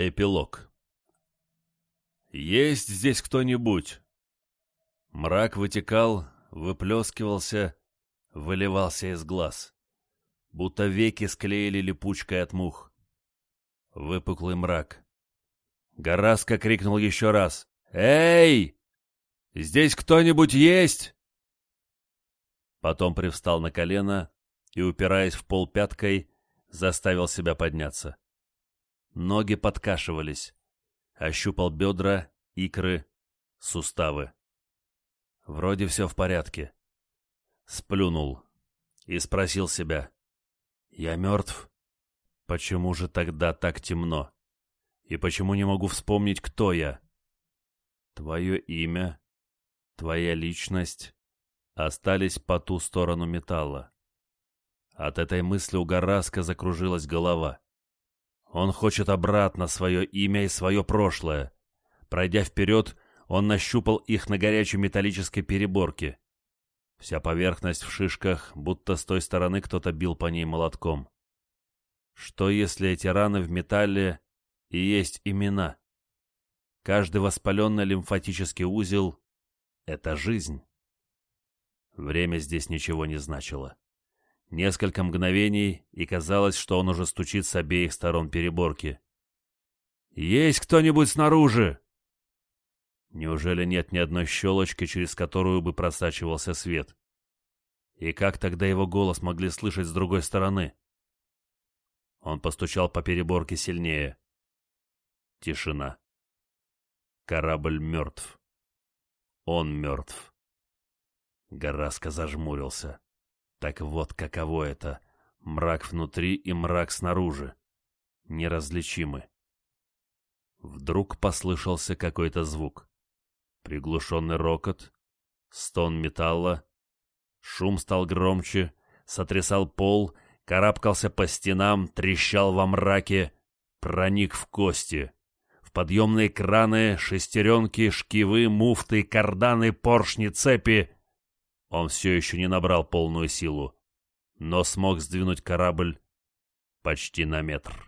Эпилог «Есть здесь кто-нибудь?» Мрак вытекал, выплескивался, выливался из глаз, будто веки склеили липучкой от мух. Выпуклый мрак. Гораска крикнул еще раз. «Эй! Здесь кто-нибудь есть?» Потом привстал на колено и, упираясь в пол пяткой, заставил себя подняться. Ноги подкашивались. Ощупал бедра, икры, суставы. Вроде все в порядке. Сплюнул и спросил себя. «Я мертв? Почему же тогда так темно? И почему не могу вспомнить, кто я?» Твое имя, твоя личность остались по ту сторону металла. От этой мысли у Гараска закружилась голова. Он хочет обратно свое имя и свое прошлое. Пройдя вперед, он нащупал их на горячей металлической переборке. Вся поверхность в шишках, будто с той стороны кто-то бил по ней молотком. Что если эти раны в металле и есть имена? Каждый воспаленный лимфатический узел — это жизнь. Время здесь ничего не значило. Несколько мгновений, и казалось, что он уже стучит с обеих сторон переборки. «Есть кто-нибудь снаружи?» Неужели нет ни одной щелочки, через которую бы просачивался свет? И как тогда его голос могли слышать с другой стороны? Он постучал по переборке сильнее. Тишина. Корабль мертв. Он мертв. Гораска зажмурился. Так вот каково это — мрак внутри и мрак снаружи. Неразличимы. Вдруг послышался какой-то звук. Приглушенный рокот, стон металла. Шум стал громче, сотрясал пол, карабкался по стенам, трещал во мраке, проник в кости. В подъемные краны, шестеренки, шкивы, муфты, карданы, поршни, цепи — он все еще не набрал полную силу, но смог сдвинуть корабль почти на метр.